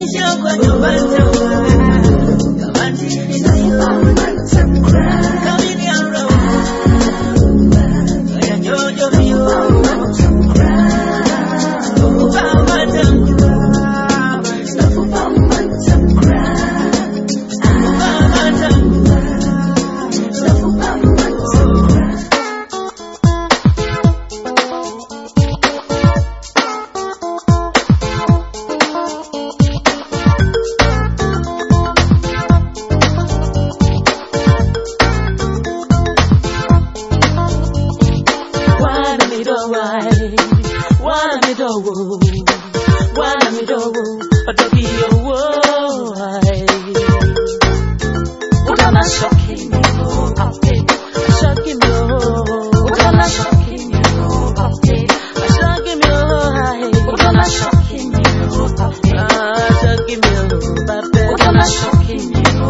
你想要搬走就搬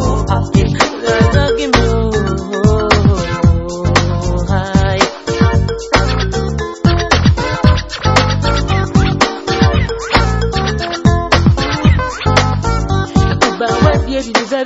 mini baba na meni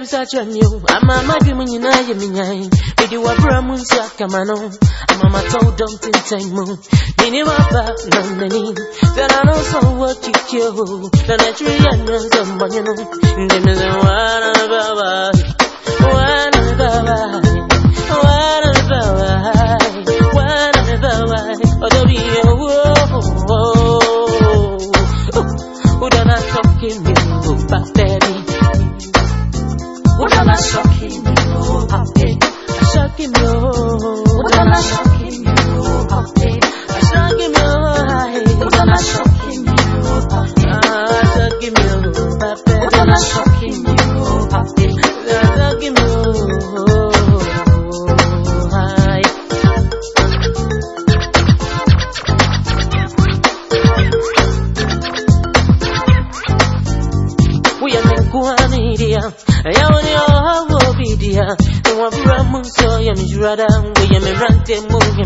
baby such a new. I'm a maddy when you know you mean. Did you ever a moon sack come? I'm a mato don't think time moon. Mini wapa, many. Then I know so what you kill. Then I tree and run some money. Give me the one of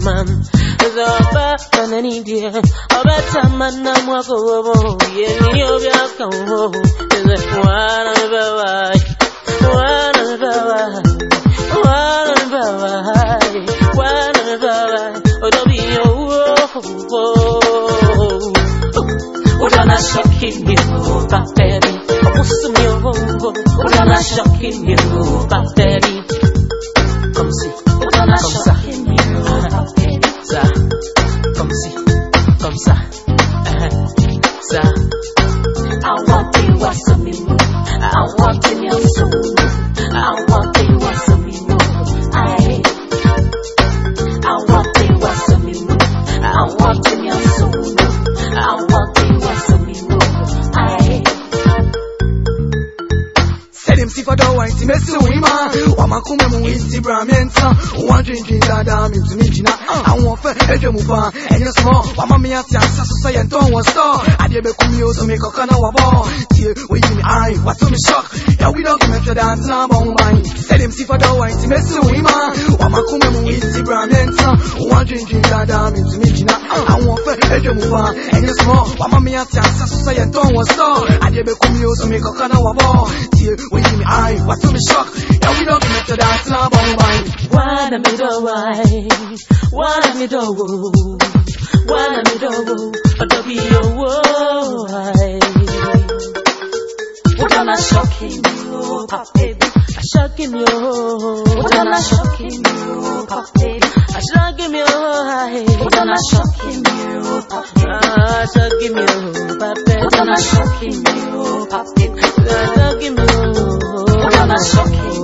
man. Zoba kanani dia obata manna mwako wobo. Ye ni obya kawo. Ze wana bawa sifada wa intimesi wima Wama kume mu Instagram yenta Wa drinking dada mi tu mi jina. Àwọn fẹ́ ẹjọ́ mu pa ẹ̀yẹ sọ Wama mi àti àṣà sọ́sọ́ yẹn tó wọ́n sọ. Adé bẹ kú mi ó sọ mi kọ̀ọ̀kan náà wà bọ̀. Tiẹ̀ wọ́n yí mi àárín wà tó mi shock. Yàwí dọ́kì mẹ́tọ́ dá tí náà bọ̀ ń bá yín. Selim sifada wa intimesi wima Wama kume mu Instagram yenta Wa drinking dada mi tu mi jina Àwọn fẹ́ ẹjọ́ mu pa ẹ̀yẹ sọ Wama mi àti àṣà sọ́sọ́ yẹn tó wọ́n sọ Adé bẹ kú mi ó sọ mi kọ̀ọ̀kan náà wà bọ̀ Tiẹ̀ wọ́n yí mi àárín wà tó mi shock Yàwí dọ́kì mẹ́tọ́ dá tí náà bọ̀ ń bá yín. Wana midogo, wana midogo, wana midogo, odobi owo. Udana shocking you, papi. Shocking you. Udana shocking you, papi. Shocking you. Udana shocking you, papi. Shocking you, papi. Udana shocking you, papi. Shocking you. Udana shocking you,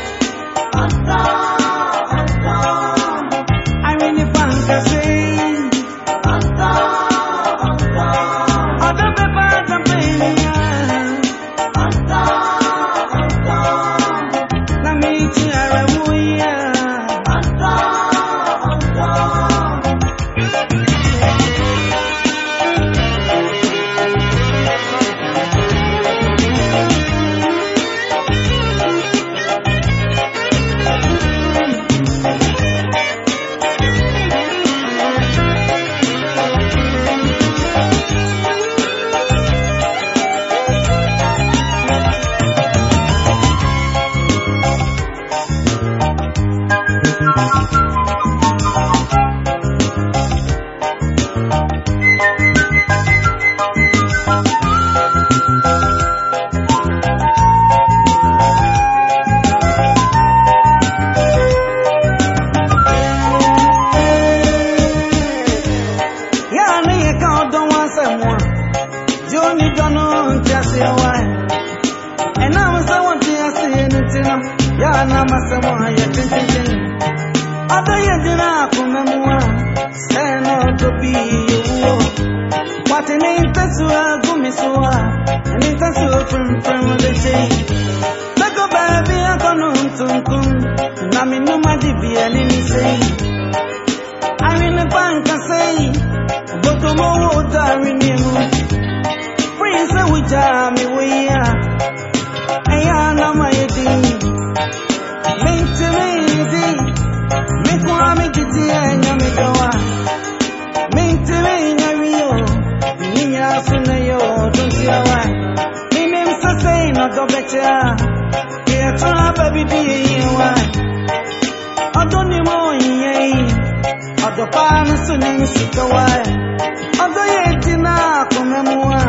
Papa. bibia ne ne sɛi ahwene pa nka sɛi dɔdɔmɔ wɔ ɔdɔ aweneɛ mu wei sɛ wogyaa me wɔ yi a ɛyɛ anama yɛ din mentimi ndi meko a megidi a ɛnya medɔw a mentimi nya wie o menenyaa so na yɛ ɔdontiawa menem sɛ sɛi na dɔbɛkyɛ a yɛtɔ aba bibi yɛ yiwa dọkwa n'ụsọ n'isi kawa ọdọ ya eti na-akụ memụwa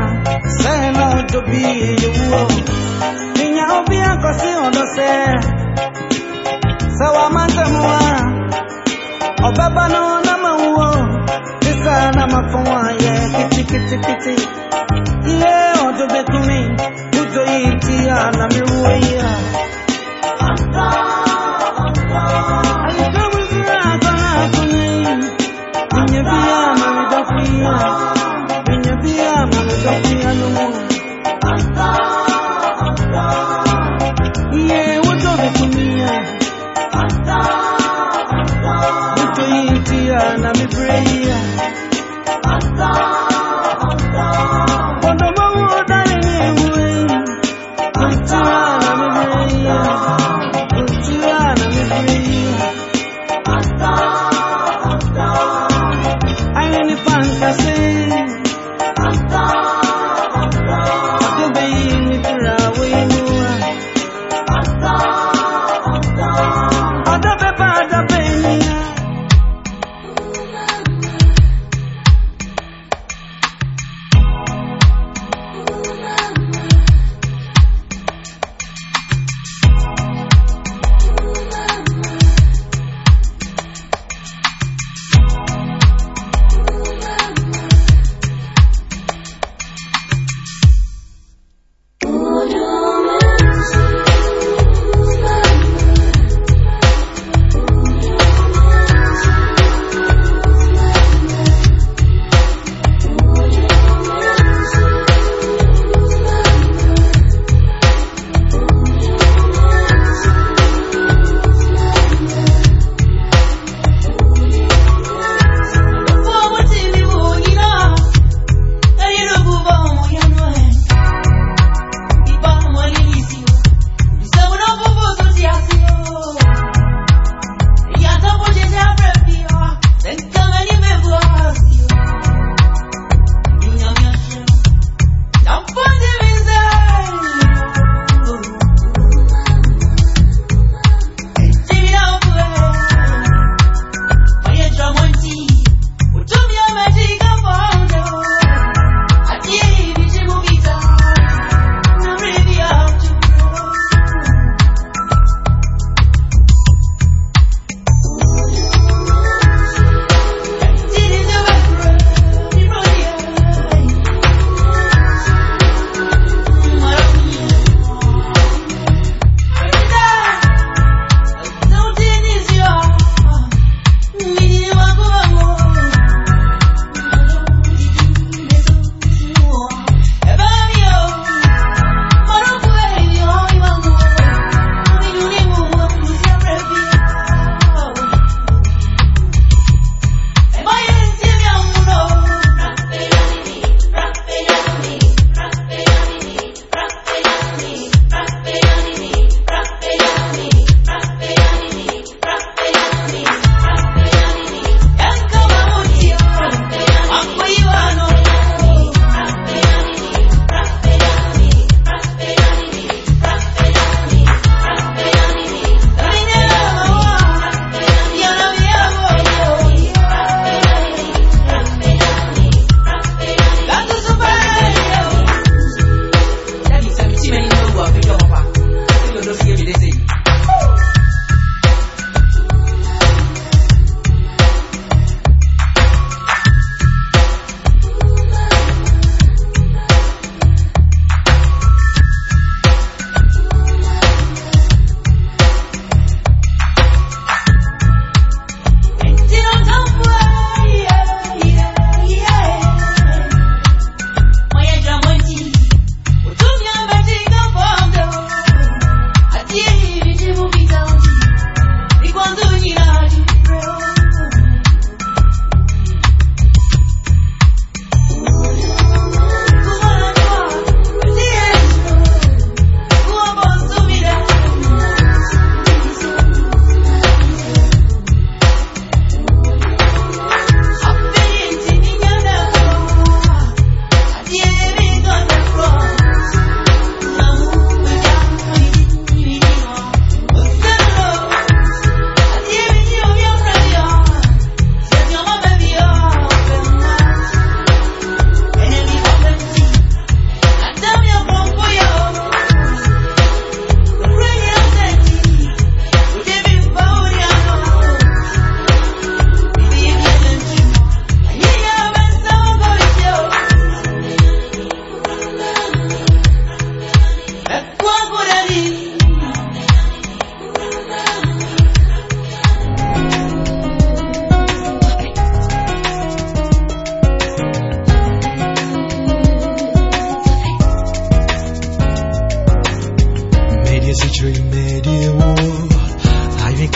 sị na ọdọbi eyewu ịnya obi akọsị ọdọsị sẹwà máa ń tẹ̀mú wa ọ̀bẹ bá ní wọn náà máa ń wọ sísá náà máa fún wa yẹ kìtìkìtìkìtì ilé ọdún bẹ́ẹ̀ kí mi nítorí tí.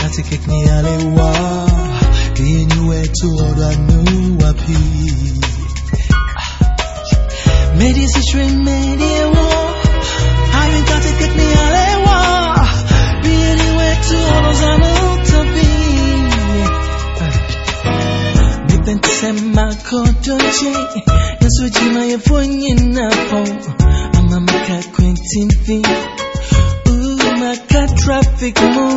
Aye kati kek ni ale wa Di nu e tu oda nu api Medi si chui medi wo Aye kati kek ni ale wa Di nu e tu oda zanu tabi Nipensema kodoje Nasujima ya fonye na po Ama maka kwentin maka traffic mo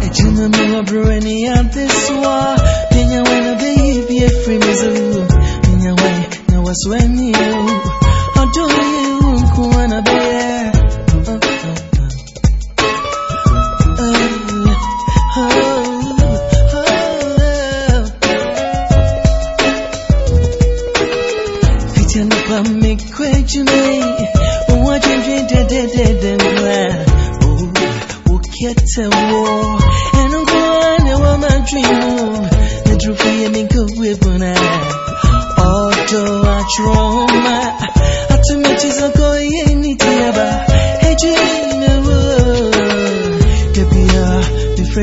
Ejima eh, mi wa brewani ya deswa Pinya wena baby ya free mizu Pinya wai na wasweni yo Odo you kuwana beye eh.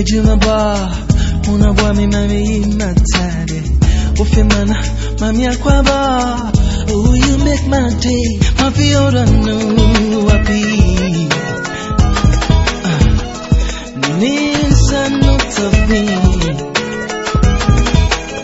Frejuma ba? Una mi mami imatade Ufimana, mami akwaba. Oh, you make my day. My feel